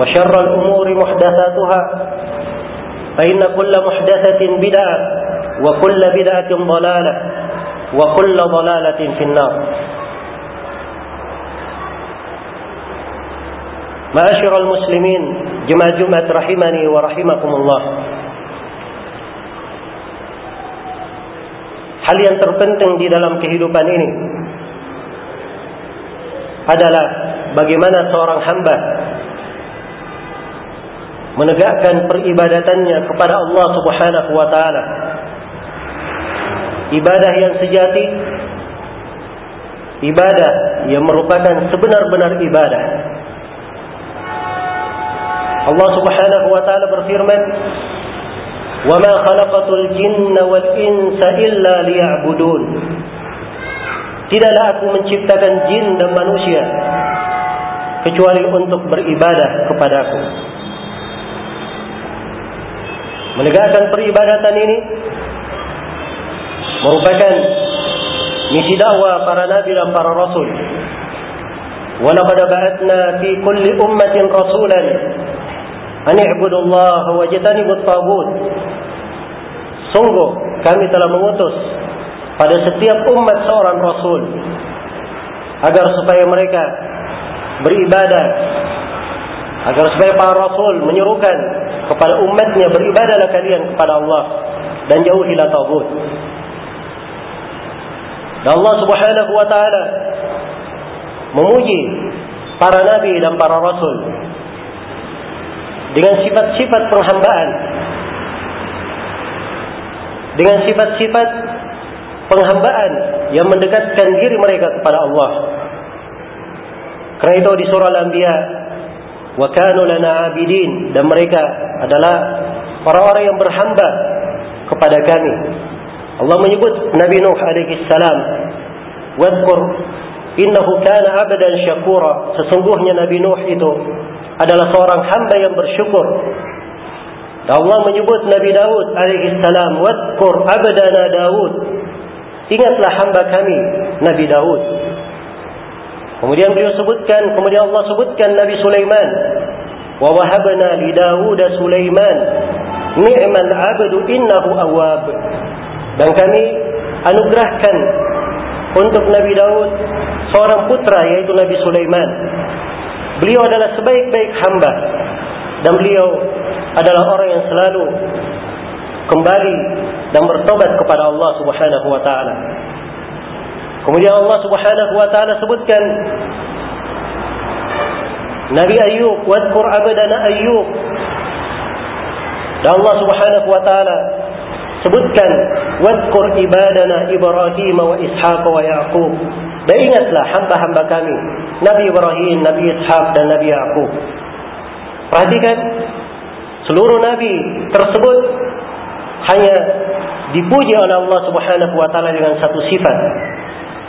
وشر الأمور محدثاتها فإن كل محدثة بدعة وكل بدعة ضلالة وكل ضلالة في النار. معاشر المسلمين جماعة جمعة رحمني ورحمكم الله Hal yang terpenting di dalam kehidupan ini adalah bagaimana seorang hamba menegakkan peribadatannya kepada Allah Subhanahu wa taala. Ibadah yang sejati ibadah yang merupakan sebenar-benar ibadah. Allah Subhanahu wa taala berfirman, "Wa ma khalaqatul jinna wal insa illa liya'budun." Tidaklah aku menciptakan jin dan manusia kecuali untuk beribadah kepada-Ku. Menegakkan peribadatan ini merupakan misi dakwah para nabi dan para rasul. Walaqad ba'atna fi kulli ummatin rasulan an i'budu wa at-taghut. Sungguh kami telah mengutus pada setiap umat seorang rasul agar supaya mereka beribadah agar supaya para rasul menyerukan kepada umatnya beribadahlah kalian kepada Allah dan jauhilah tagut dan Allah subhanahu wa ta'ala memuji para nabi dan para rasul dengan sifat-sifat penghambaan dengan sifat-sifat penghambaan yang mendekatkan diri mereka kepada Allah. Kerana itu di surah Al-Anbiya wa kanu lana abidin dan mereka adalah orang-orang yang berhamba kepada kami. Allah menyebut Nabi Nuh alaihi salam wadhkur innahu kana abdan syakura sesungguhnya Nabi Nuh itu adalah seorang hamba yang bersyukur. Dan Allah menyebut Nabi Daud alaihi salam wadhkur abdana Daud Ingatlah hamba kami Nabi Daud. Kemudian beliau sebutkan, kemudian Allah sebutkan Nabi Sulaiman. Wa wahabna li Daud Sulaiman ni'mal 'abdu innahu awwab. Dan kami anugerahkan untuk Nabi Daud seorang putra yaitu Nabi Sulaiman. Beliau adalah sebaik-baik hamba dan beliau adalah orang yang selalu kembali dan bertobat kepada Allah Subhanahu wa taala. Kemudian Allah Subhanahu wa taala sebutkan Nabi Ayub, "Wadhkur 'abdana Ayub." Dan Allah Subhanahu wa taala sebutkan, "Wadhkur ibadana Ibrahim wa Ishaq wa Yaqub." Dan ingatlah hamba-hamba kami, Nabi Ibrahim, Nabi Ishaq dan Nabi Yaqub. Perhatikan seluruh nabi tersebut hanya dipuji oleh Allah Subhanahu wa taala dengan satu sifat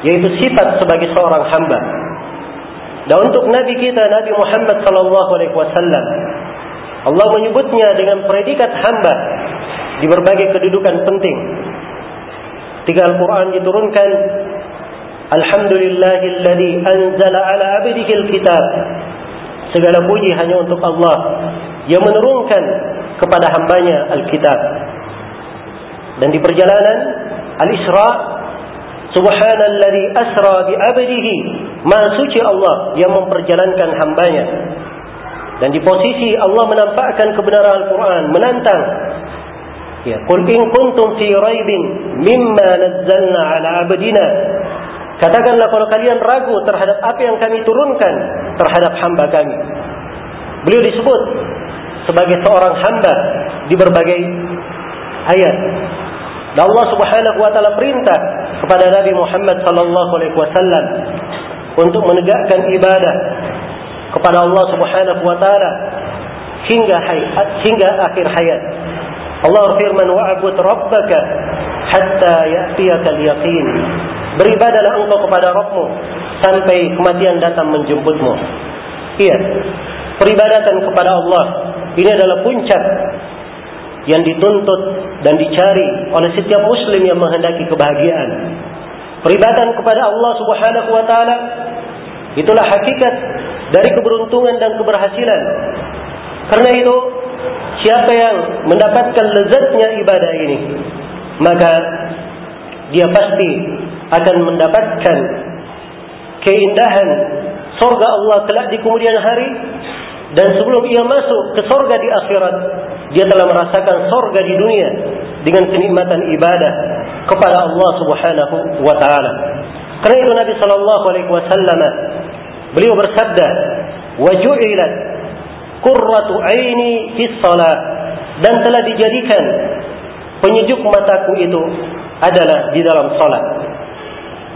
yaitu sifat sebagai seorang hamba. Dan untuk nabi kita Nabi Muhammad sallallahu alaihi wasallam Allah menyebutnya dengan predikat hamba di berbagai kedudukan penting. Tiga Al-Quran diturunkan Alhamdulillahilladzi anzala ala abdihi al-kitab Segala puji hanya untuk Allah Yang menurunkan kepada hambanya Al-Kitab dan di perjalanan Al-Isra Subhanalladzi asra bi 'abdihi. Maha suci Allah yang memperjalankan hambanya. Dan di posisi Allah menampakkan kebenaran Al-Quran menantang. Ya qul in kuntum fi raibin mimma nazzalna 'ala 'abdina. Katakanlah kalau kalian ragu terhadap apa yang kami turunkan terhadap hamba kami. Beliau disebut sebagai seorang hamba di berbagai ayat dan Allah Subhanahu wa taala perintah kepada Nabi Muhammad sallallahu alaihi wasallam untuk menegakkan ibadah kepada Allah Subhanahu wa taala hingga hayat hingga akhir hayat. Allah berfirman wa'bud rabbaka hatta ya'tiyaka al-yaqin. Beribadalah engkau kepada Rabbmu sampai kematian datang menjemputmu. Iya. Peribadatan kepada Allah ini adalah puncak yang dituntut dan dicari oleh setiap muslim yang menghendaki kebahagiaan. Peribadatan kepada Allah Subhanahu wa taala itulah hakikat dari keberuntungan dan keberhasilan. Karena itu, siapa yang mendapatkan lezatnya ibadah ini, maka dia pasti akan mendapatkan keindahan surga Allah kelak di kemudian hari dan sebelum ia masuk ke surga di akhirat dia telah merasakan surga di dunia dengan kenikmatan ibadah kepada Allah Subhanahu wa taala. Karena itu Nabi sallallahu alaihi wasallam beliau bersabda, "Wa ju'ilat qurratu 'aini fi shalah" dan telah dijadikan penyejuk mataku itu adalah di dalam salat.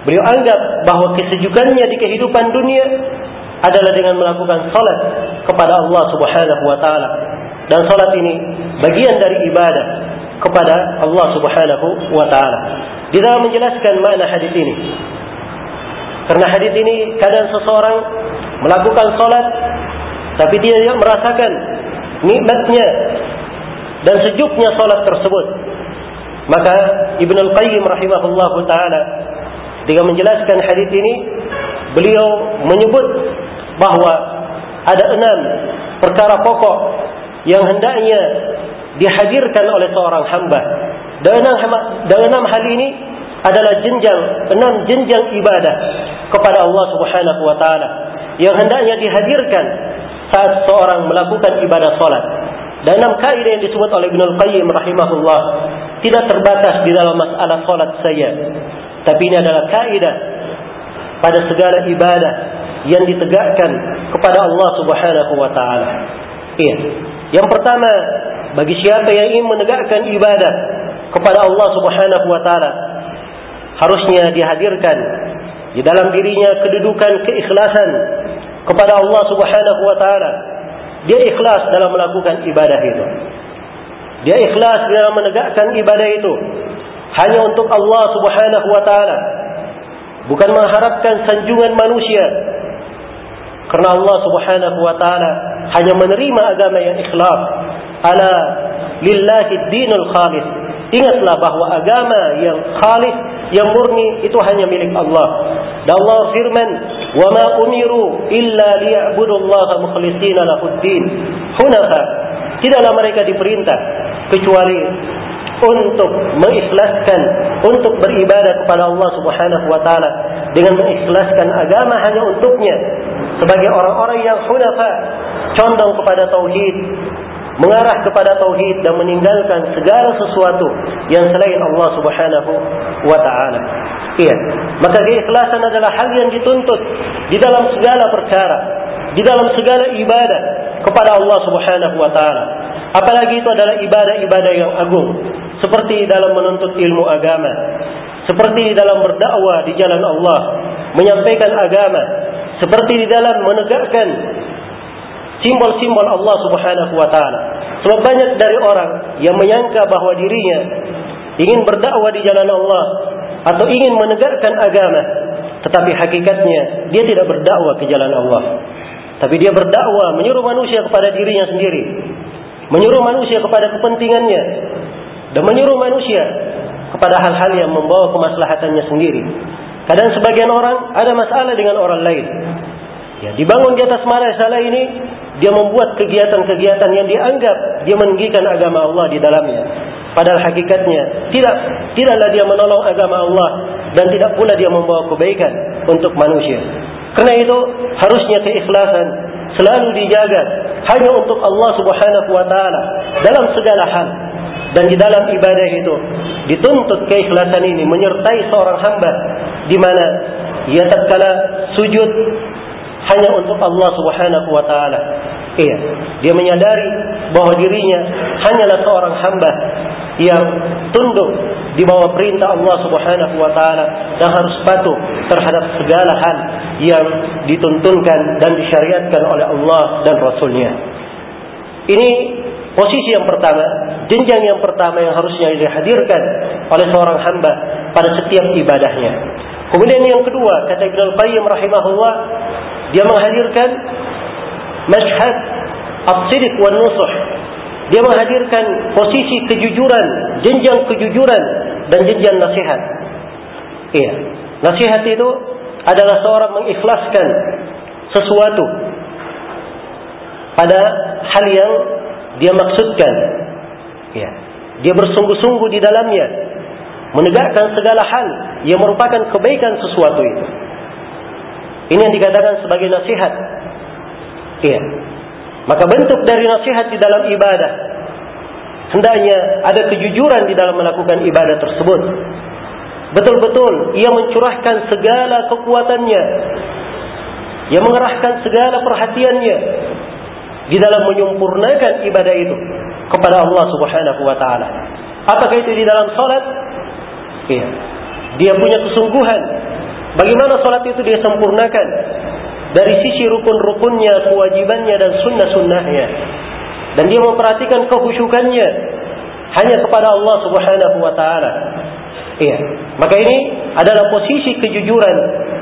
Beliau anggap bahawa kesejukannya di kehidupan dunia adalah dengan melakukan salat kepada Allah Subhanahu wa taala. Dan salat ini bagian dari ibadah kepada Allah Subhanahu wa taala. Dalam menjelaskan makna hadis ini. Karena hadis ini kadang seseorang melakukan salat tapi dia tidak merasakan nikmatnya dan sejuknya salat tersebut. Maka Ibnu Al-Qayyim rahimahullahu taala dengan menjelaskan hadis ini beliau menyebut bahawa ada enam perkara pokok yang hendaknya dihadirkan oleh seorang hamba. Dan enam, hal ini adalah jenjang, enam jenjang ibadah kepada Allah Subhanahu wa taala yang hendaknya dihadirkan saat seorang melakukan ibadah salat. Dan enam kaidah yang disebut oleh Ibnu Al-Qayyim rahimahullah tidak terbatas di dalam masalah salat saja. Tapi ini adalah kaidah pada segala ibadah yang ditegakkan kepada Allah Subhanahu wa taala. Iya. Yang pertama, bagi siapa yang ingin menegakkan ibadah kepada Allah Subhanahu wa taala, harusnya dihadirkan di dalam dirinya kedudukan keikhlasan kepada Allah Subhanahu wa taala. Dia ikhlas dalam melakukan ibadah itu. Dia ikhlas dalam menegakkan ibadah itu hanya untuk Allah Subhanahu wa taala. Bukan mengharapkan sanjungan manusia. Karena Allah Subhanahu wa taala hanya menerima agama yang ikhlas. Ala lillahi dinul khalis. Ingatlah bahawa agama yang khalis, yang murni itu hanya milik Allah. Dan Allah firman, "Wa ma umiru illa liya'budullaha mukhlishina lahuddin." Hunafa. Tidaklah mereka diperintah kecuali untuk mengikhlaskan untuk beribadah kepada Allah Subhanahu wa taala dengan mengikhlaskan agama hanya untuknya sebagai orang-orang yang hunafa condong kepada tauhid mengarah kepada tauhid dan meninggalkan segala sesuatu yang selain Allah Subhanahu wa taala. Iya. Maka keikhlasan adalah hal yang dituntut di dalam segala perkara, di dalam segala ibadah kepada Allah Subhanahu wa taala. Apalagi itu adalah ibadah-ibadah yang agung seperti dalam menuntut ilmu agama, seperti dalam berdakwah di jalan Allah, menyampaikan agama, seperti di dalam menegakkan simbol-simbol Allah Subhanahu wa taala. Sebab banyak dari orang yang menyangka bahawa dirinya ingin berdakwah di jalan Allah atau ingin menegakkan agama, tetapi hakikatnya dia tidak berdakwah ke jalan Allah. Tapi dia berdakwah menyuruh manusia kepada dirinya sendiri. Menyuruh manusia kepada kepentingannya dan menyuruh manusia kepada hal-hal yang membawa kemaslahatannya sendiri. Kadang sebagian orang ada masalah dengan orang lain. Ya, dibangun di atas masalah ini dia membuat kegiatan-kegiatan yang dianggap dia meninggikan agama Allah di dalamnya. Padahal hakikatnya tidak tidaklah dia menolong agama Allah dan tidak pula dia membawa kebaikan untuk manusia. Karena itu harusnya keikhlasan selalu dijaga hanya untuk Allah Subhanahu wa taala dalam segala hal. Dan di dalam ibadah itu dituntut keikhlasan ini menyertai seorang hamba di mana ia tatkala sujud hanya untuk Allah Subhanahu wa taala. Iya, dia menyadari bahawa dirinya hanyalah seorang hamba yang tunduk di bawah perintah Allah Subhanahu wa taala dan harus patuh terhadap segala hal yang dituntunkan dan disyariatkan oleh Allah dan Rasulnya. Ini posisi yang pertama, jenjang yang pertama yang harusnya dihadirkan oleh seorang hamba pada setiap ibadahnya. Kemudian yang kedua, kata Ibnu Al-Qayyim rahimahullah, dia menghadirkan mashhad as-sidq wan nusuh dia menghadirkan posisi kejujuran jenjang kejujuran dan jenjang nasihat. Iya. Nasihat itu adalah seorang mengikhlaskan sesuatu pada hal yang dia maksudkan. Iya. Dia bersungguh-sungguh di dalamnya menegakkan segala hal yang merupakan kebaikan sesuatu itu. Ini yang dikatakan sebagai nasihat. Iya. Maka bentuk dari nasihat di dalam ibadah hendaknya ada kejujuran di dalam melakukan ibadah tersebut. Betul-betul ia mencurahkan segala kekuatannya. Ia mengerahkan segala perhatiannya di dalam menyempurnakan ibadah itu kepada Allah Subhanahu wa taala. Apakah itu di dalam salat? Iya. Dia punya kesungguhan Bagaimana salat itu dia sempurnakan dari sisi rukun-rukunnya, kewajibannya dan sunnah-sunnahnya. Dan dia memperhatikan kehusukannya hanya kepada Allah Subhanahu wa taala. Iya. Maka ini adalah posisi kejujuran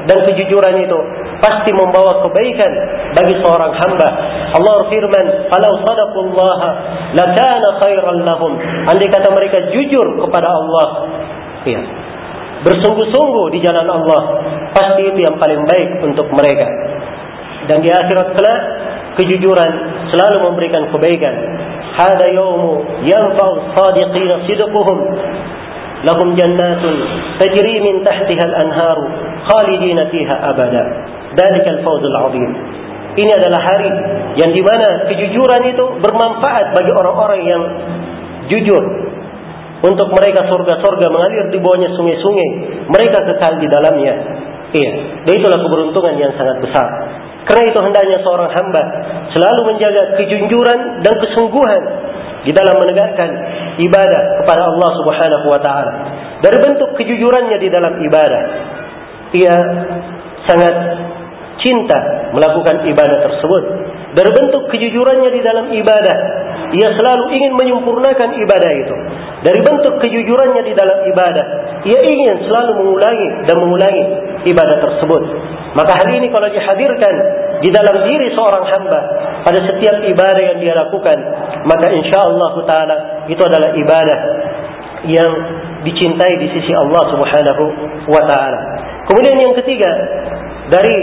dan kejujuran itu pasti membawa kebaikan bagi seorang hamba. Allah firman, "Falau sadaqullah lakana khairan lahum." Andai kata mereka jujur kepada Allah, iya. Bersungguh-sungguh di jalan Allah, pasti itu yang paling baik untuk mereka. Dan di akhirat kelak, kejujuran selalu memberikan kebaikan. Hada yaumu yanfa'u sadiqina sidquhum lahum jannatun tajri min tahtiha al-anhar khalidina fiha abada. Dalikal fawzul azim. Ini adalah hari yang di mana kejujuran itu bermanfaat bagi orang-orang yang jujur. Untuk mereka surga-surga mengalir di bawahnya sungai-sungai. Mereka kekal di dalamnya. Iya. Dan itulah keberuntungan yang sangat besar. Kerana itu hendaknya seorang hamba selalu menjaga kejujuran dan kesungguhan di dalam menegakkan ibadah kepada Allah Subhanahu wa taala. Dari bentuk kejujurannya di dalam ibadah, ia sangat cinta melakukan ibadah tersebut. Dari bentuk kejujurannya di dalam ibadah, ia selalu ingin menyempurnakan ibadah itu. Dari bentuk kejujurannya di dalam ibadah, ia ingin selalu mengulangi dan mengulangi ibadah tersebut. Maka hal ini kalau dihadirkan di dalam diri seorang hamba pada setiap ibadah yang dia lakukan, maka insya-Allah taala itu adalah ibadah yang dicintai di sisi Allah Subhanahu wa taala. Kemudian yang ketiga, dari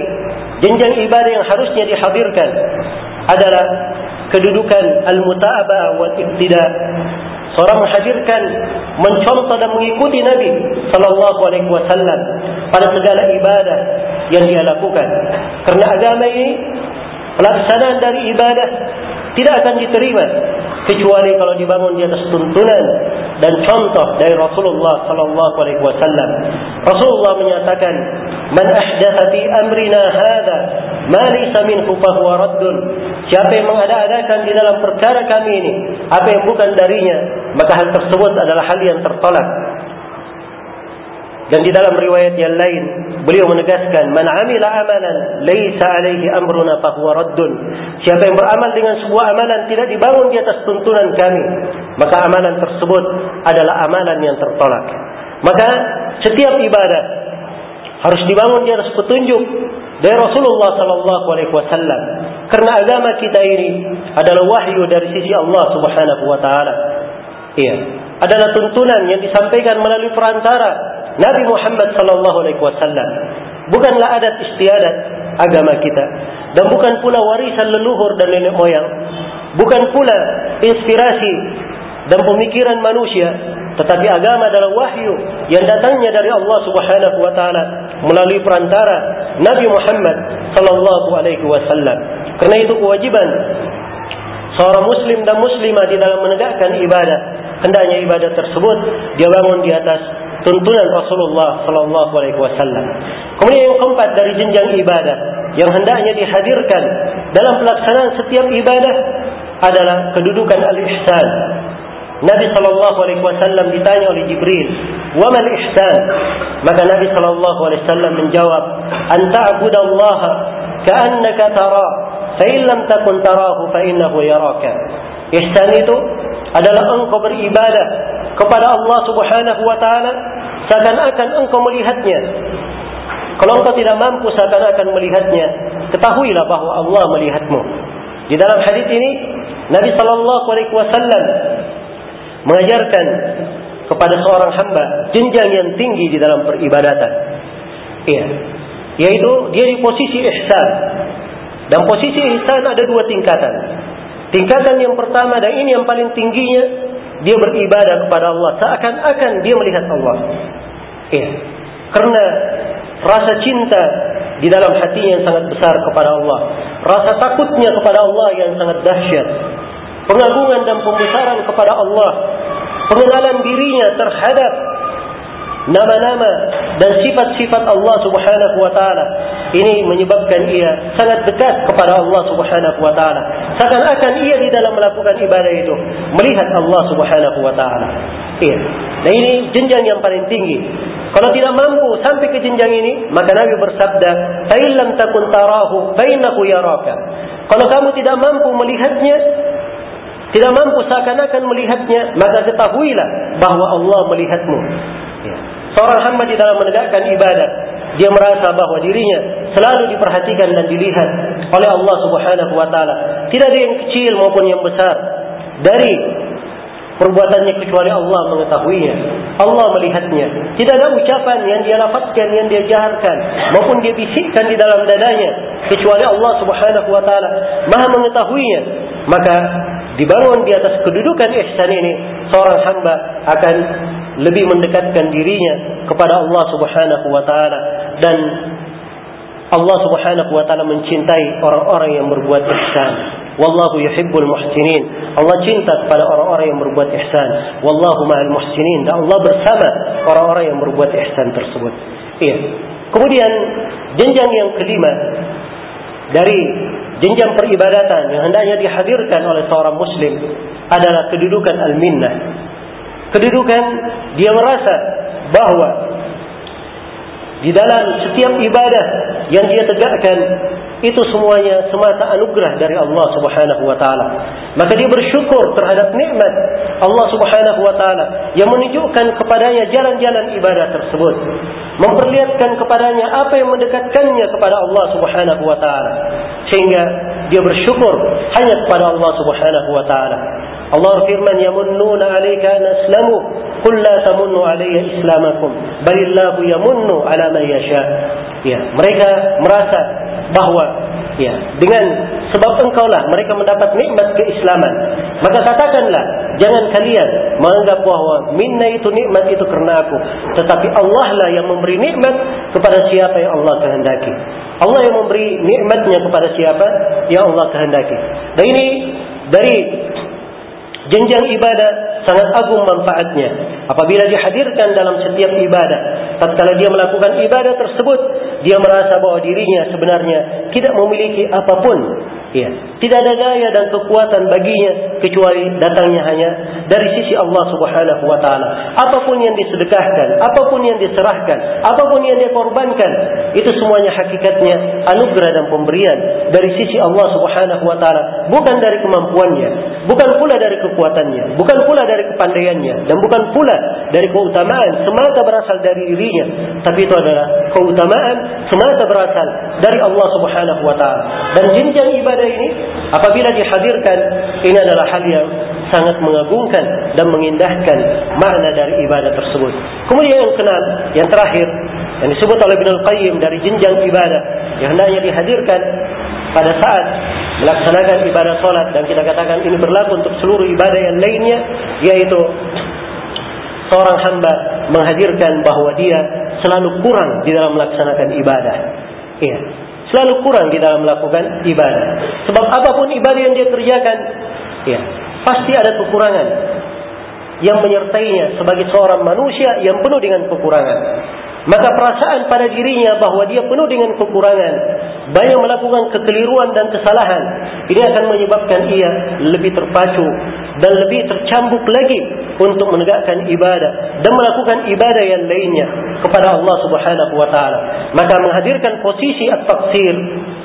jenjang ibadah yang harusnya dihadirkan adalah kedudukan al-muta'abah wal iqtida seorang menghadirkan mencontoh dan mengikuti Nabi sallallahu alaihi wasallam pada segala ibadah yang dia lakukan kerana agama ini pelaksanaan dari ibadah tidak akan diterima kecuali kalau dibangun di atas tuntunan dan contoh dari Rasulullah sallallahu alaihi wasallam. Rasulullah menyatakan, "Man ahdatha fi amrina hadha ma laysa minhu fa huwa raddun." Siapa yang mengada-adakan di dalam perkara kami ini apa yang bukan darinya, maka hal tersebut adalah hal yang tertolak. Dan di dalam riwayat yang lain beliau menegaskan man amila amalan laisa alaihi amruna fa huwa raddun. Siapa yang beramal dengan sebuah amalan tidak dibangun di atas tuntunan kami, maka amalan tersebut adalah amalan yang tertolak. Maka setiap ibadah harus dibangun di atas petunjuk dari Rasulullah sallallahu alaihi wasallam. Karena agama kita ini adalah wahyu dari sisi Allah Subhanahu wa taala. Iya, adalah tuntunan yang disampaikan melalui perantara Nabi Muhammad sallallahu alaihi wasallam. Bukanlah adat istiadat agama kita. Dan bukan pula warisan leluhur dan nenek moyang. Bukan pula inspirasi dan pemikiran manusia tetapi agama adalah wahyu yang datangnya dari Allah Subhanahu wa taala melalui perantara Nabi Muhammad sallallahu alaihi wasallam karena itu kewajiban seorang muslim dan muslimah di dalam menegakkan ibadah hendaknya ibadah tersebut dia bangun di atas tuntunan Rasulullah sallallahu alaihi wasallam. Kemudian yang keempat dari jenjang ibadah yang hendaknya dihadirkan dalam pelaksanaan setiap ibadah adalah kedudukan al-ihsan. Nabi sallallahu alaihi wasallam ditanya oleh Jibril, "Wa mal ihsan?" Maka Nabi sallallahu alaihi wasallam menjawab, "An ta'budallaha ka'annaka tara, fa in lam takun tarahu fa innahu yaraka." Ihsan itu adalah engkau beribadah kepada Allah Subhanahu wa taala seakan-akan engkau melihatnya. Kalau engkau tidak mampu seakan-akan melihatnya, ketahuilah bahawa Allah melihatmu. Di dalam hadis ini Nabi sallallahu alaihi wasallam mengajarkan kepada seorang hamba jenjang yang tinggi di dalam peribadatan. Iya. Yaitu dia di posisi ihsan. Dan posisi ihsan ada dua tingkatan. Tingkatan yang pertama dan ini yang paling tingginya dia beribadah kepada Allah seakan-akan dia melihat Allah. Ya. Karena rasa cinta di dalam hatinya yang sangat besar kepada Allah, rasa takutnya kepada Allah yang sangat dahsyat. Pengagungan dan pembesaran kepada Allah, pengenalan dirinya terhadap nama-nama dan sifat-sifat Allah Subhanahu wa taala. Ini menyebabkan ia sangat dekat kepada Allah Subhanahu wa taala. Seakan-akan ia di dalam melakukan ibadah itu melihat Allah Subhanahu wa taala. Iya. Dan ini jenjang yang paling tinggi. Kalau tidak mampu sampai ke jenjang ini maka Nabi bersabda fa illam takun tarahu fa innahu yaraka. Kalau kamu tidak mampu melihatnya tidak mampu seakan-akan melihatnya, maka ketahuilah bahawa Allah melihatmu. Ya. Seorang hamba di dalam menegakkan ibadah, dia merasa bahawa dirinya selalu diperhatikan dan dilihat oleh Allah Subhanahu wa taala. Tidak ada yang kecil maupun yang besar dari perbuatannya kecuali Allah mengetahuinya. Allah melihatnya. Tidak ada ucapan yang dia lafazkan, yang dia jaharkan maupun dia bisikkan di dalam dadanya kecuali Allah Subhanahu wa taala Maha mengetahuinya. Maka dibangun di atas kedudukan ihsan ini seorang hamba akan lebih mendekatkan dirinya kepada Allah Subhanahu wa taala dan Allah Subhanahu wa taala mencintai orang-orang yang berbuat ihsan. Wallahu yuhibbul muhsinin. Allah cinta kepada orang-orang yang berbuat ihsan. Wallahu ma'al muhsinin. Dan Allah bersama orang-orang yang berbuat ihsan tersebut. Iya. Kemudian jenjang yang kelima dari jenjang peribadatan yang hendaknya dihadirkan oleh seorang muslim adalah kedudukan al-minnah. Kedudukan dia merasa bahawa di dalam setiap ibadah yang dia tegakkan itu semuanya semata anugerah dari Allah Subhanahu wa taala. Maka dia bersyukur terhadap nikmat Allah Subhanahu wa taala yang menunjukkan kepadanya jalan-jalan ibadah tersebut. Memperlihatkan kepadanya apa yang mendekatkannya kepada Allah Subhanahu wa taala. Sehingga dia bersyukur hanya kepada Allah Subhanahu wa taala. Allah firman yamunnuna 'alaika an aslamu qul la tamunnu 'alayya islamakum balillahu yamunnu 'ala man yasha ya mereka merasa bahawa ya dengan sebab engkaulah mereka mendapat nikmat keislaman. Maka katakanlah jangan kalian menganggap bahawa minna itu nikmat itu kerana aku. Tetapi Allah lah yang memberi nikmat kepada siapa yang Allah kehendaki. Allah yang memberi nikmatnya kepada siapa yang Allah kehendaki. Dan ini dari jenjang ibadah sangat agung manfaatnya. Apabila dihadirkan dalam setiap ibadah tatkala dia melakukan ibadah tersebut dia merasa bahwa dirinya sebenarnya tidak memiliki apapun Ya. Tidak ada daya dan kekuatan baginya kecuali datangnya hanya dari sisi Allah Subhanahu wa taala. Apapun yang disedekahkan, apapun yang diserahkan, apapun yang dia korbankan, itu semuanya hakikatnya anugerah dan pemberian dari sisi Allah Subhanahu wa taala, bukan dari kemampuannya, bukan pula dari kekuatannya, bukan pula dari kepandaiannya dan bukan pula dari keutamaan semata berasal dari dirinya, tapi itu adalah keutamaan semata berasal dari Allah Subhanahu wa taala. Dan jenjang ibadah ini apabila dihadirkan ini adalah hal yang sangat mengagungkan dan mengindahkan makna dari ibadah tersebut. Kemudian yang keenam, yang terakhir yang disebut oleh Ibnu Qayyim dari jenjang ibadah yang hendaknya dihadirkan pada saat melaksanakan ibadah solat dan kita katakan ini berlaku untuk seluruh ibadah yang lainnya yaitu seorang hamba menghadirkan bahawa dia selalu kurang di dalam melaksanakan ibadah. Iya selalu kurang di dalam melakukan ibadah. Sebab apapun ibadah yang dia kerjakan, ya, pasti ada kekurangan yang menyertainya sebagai seorang manusia yang penuh dengan kekurangan. Maka perasaan pada dirinya bahawa dia penuh dengan kekurangan, banyak melakukan kekeliruan dan kesalahan, ini akan menyebabkan ia lebih terpacu dan lebih tercambuk lagi untuk menegakkan ibadah dan melakukan ibadah yang lainnya kepada Allah Subhanahu wa taala. Maka menghadirkan posisi at-taqsir,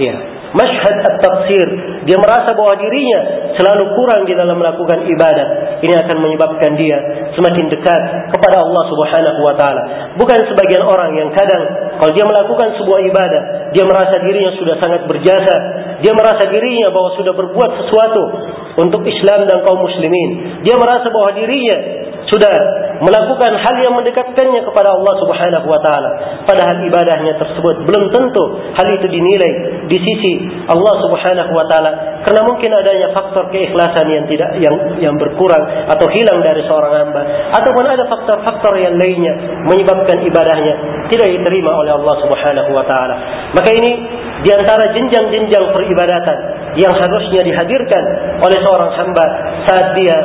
ya, Mashhad at-taqsir, dia merasa bahawa dirinya selalu kurang di dalam melakukan ibadah. Ini akan menyebabkan dia semakin dekat kepada Allah Subhanahu wa taala. Bukan sebagian orang yang kadang kalau dia melakukan sebuah ibadah, dia merasa dirinya sudah sangat berjasa, dia merasa dirinya bahawa sudah berbuat sesuatu untuk Islam dan kaum muslimin. Dia merasa bahawa dirinya sudah melakukan hal yang mendekatkannya kepada Allah Subhanahu wa taala. Padahal ibadahnya tersebut belum tentu hal itu dinilai di sisi Allah Subhanahu wa taala. Karena mungkin adanya faktor keikhlasan yang tidak yang yang berkurang atau hilang dari seorang hamba. Ataupun ada faktor-faktor yang lainnya menyebabkan ibadahnya tidak diterima oleh Allah Subhanahu wa taala. Maka ini di antara jenjang-jenjang peribadatan yang harusnya dihadirkan oleh seorang hamba saat dia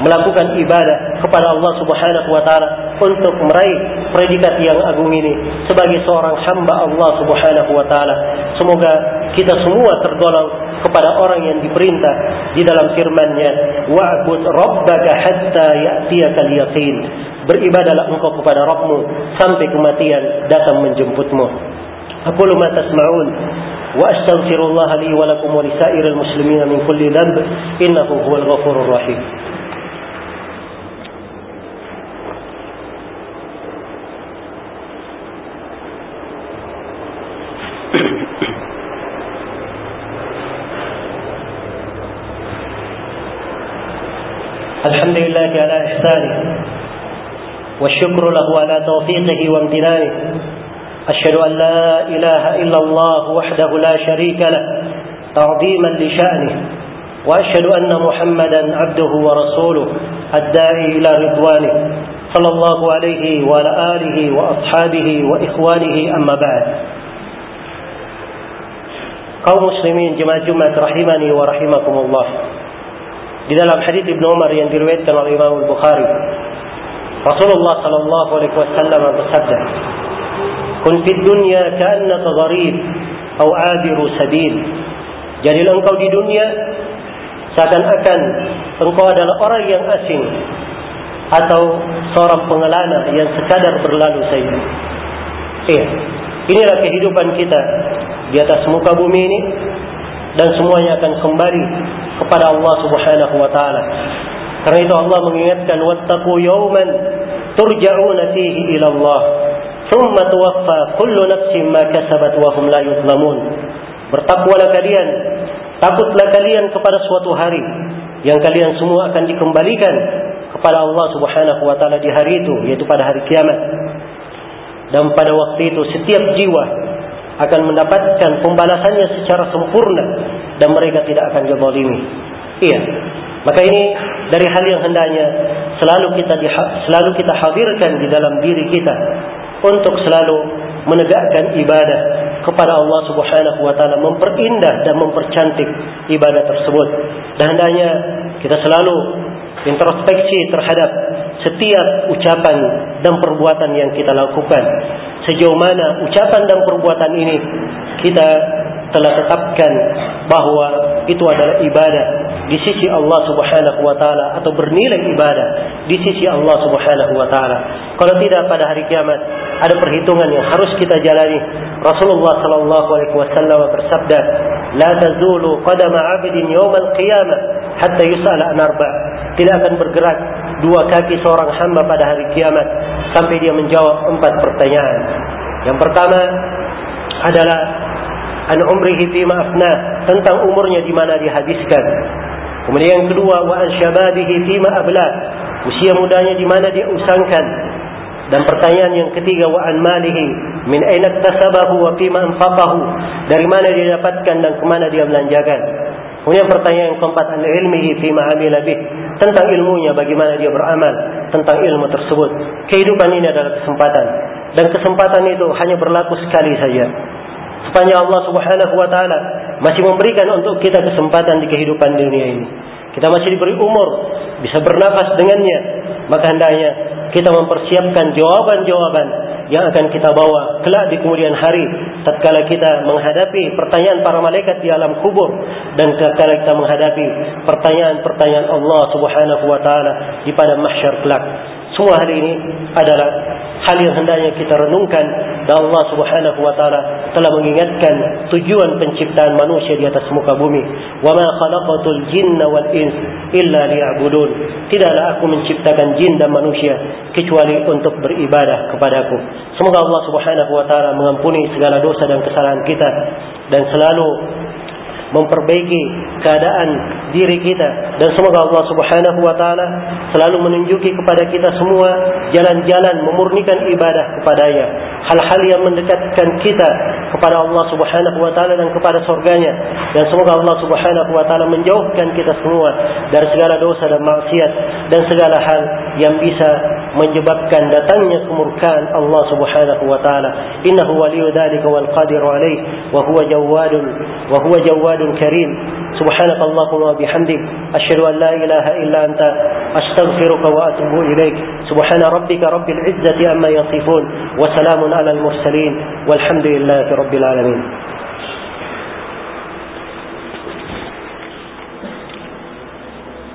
melakukan ibadah kepada Allah Subhanahu wa taala untuk meraih predikat yang agung ini sebagai seorang hamba Allah Subhanahu wa taala. Semoga kita semua tergolong kepada orang yang diperintah di dalam firman-Nya, "Wa'bud rabbaka hatta ya'tiyaka al-yaqin." Beribadahlah engkau kepada Rabbmu sampai kematian datang menjemputmu. Aku lu ma tasma'un وأستغفر الله لي ولكم ولسائر المسلمين من كل ذنب إنه هو الغفور الرحيم الحمد لله على إحسانه والشكر له على توفيقه وامتنانه. أشهد أن لا إله إلا الله وحده لا شريك له تعظيما لشأنه. وأشهد أن محمدا عبده ورسوله الداعي إلى رضوانه صلى الله عليه وعلى آله وأصحابه وإخوانه أما بعد. Kaum muslimin jemaah Jumat rahimani wa rahimakumullah. Di dalam hadis Ibnu Umar yang diriwayatkan oleh Imam Al-Bukhari, Rasulullah sallallahu alaihi wasallam bersabda, "Kun fid dunya ka'annaka gharib aw 'abiru sabil." Jadilah engkau di dunia seakan-akan engkau adalah orang yang asing atau seorang pengelana yang sekadar berlalu saja. Iya, inilah kehidupan kita di atas muka bumi ini dan semuanya akan kembali kepada Allah Subhanahu wa taala. Karena itu Allah mengingatkan wattaqu yawman turja'una fihi ila Allah thumma tuwaffa kullu nafsin ma kasabat wa hum la yuzlamun. Bertakwalah kalian, takutlah kalian kepada suatu hari yang kalian semua akan dikembalikan kepada Allah Subhanahu wa taala di hari itu yaitu pada hari kiamat. Dan pada waktu itu setiap jiwa akan mendapatkan pembalasannya secara sempurna dan mereka tidak akan dizalimi. Iya. Maka ini dari hal yang hendaknya selalu kita selalu kita hadirkan di dalam diri kita untuk selalu menegakkan ibadah kepada Allah Subhanahu wa taala, memperindah dan mempercantik ibadah tersebut. Dan hendaknya kita selalu introspeksi terhadap setiap ucapan dan perbuatan yang kita lakukan sejauh mana ucapan dan perbuatan ini kita telah tetapkan bahawa itu adalah ibadah di sisi Allah Subhanahu wa taala atau bernilai ibadah di sisi Allah Subhanahu wa taala. Kalau tidak pada hari kiamat ada perhitungan yang harus kita jalani. Rasulullah sallallahu alaihi wasallam bersabda, "La tazulu qadama 'abdin yawm al-qiyamah hatta yus'al an arba'." Tidak akan bergerak dua kaki seorang hamba pada hari kiamat sampai dia menjawab empat pertanyaan. Yang pertama adalah an umrihi fi ma'afna tentang umurnya di mana dihabiskan. Kemudian yang kedua wa an syababihi fi ma'abla usia mudanya di mana dia usangkan. Dan pertanyaan yang ketiga wa an malihi min aina tasabahu wa fi anfaqahu dari mana dia dapatkan dan ke mana dia belanjakan. Kemudian pertanyaan yang keempat an ilmihi fi ma amila bih tentang ilmunya bagaimana dia beramal tentang ilmu tersebut. Kehidupan ini adalah kesempatan dan kesempatan itu hanya berlaku sekali saja. Sepanjang Allah Subhanahu wa taala masih memberikan untuk kita kesempatan di kehidupan dunia ini. Kita masih diberi umur, bisa bernafas dengannya, maka hendaknya kita mempersiapkan jawaban-jawaban yang akan kita bawa kelak di kemudian hari tatkala kita menghadapi pertanyaan para malaikat di alam kubur dan tatkala kita menghadapi pertanyaan-pertanyaan Allah Subhanahu wa taala di pada mahsyar kelak. Semua hal ini adalah hal yang hendaknya kita renungkan dan Allah Subhanahu wa taala telah mengingatkan tujuan penciptaan manusia di atas muka bumi. Wa ma khalaqatul jinna wal ins illa liya'budun. Tidaklah aku menciptakan jin dan manusia kecuali untuk beribadah kepadaku. Semoga Allah Subhanahu wa taala mengampuni segala dosa dan kesalahan kita dan selalu memperbaiki keadaan diri kita. Dan semoga Allah Subhanahu wa taala selalu menunjuki kepada kita semua jalan-jalan memurnikan ibadah kepadanya. Hal-hal yang mendekatkan kita kepada Allah Subhanahu wa taala dan kepada surganya. Dan semoga Allah Subhanahu wa taala menjauhkan kita semua dari segala dosa dan maksiat dan segala hal yang bisa menyebabkan datangnya kemurkaan Allah Subhanahu wa taala innahu waliyyu dzalika wal qadiru alaihi wa huwa jawadun wa huwa jawadun karim سبحانك اللهم وبحمدك أشهد أن لا إله إلا أنت أستغفرك وأتوب إليك سبحان ربك رب العزة أما يصفون وسلام على المرسلين والحمد لله رب العالمين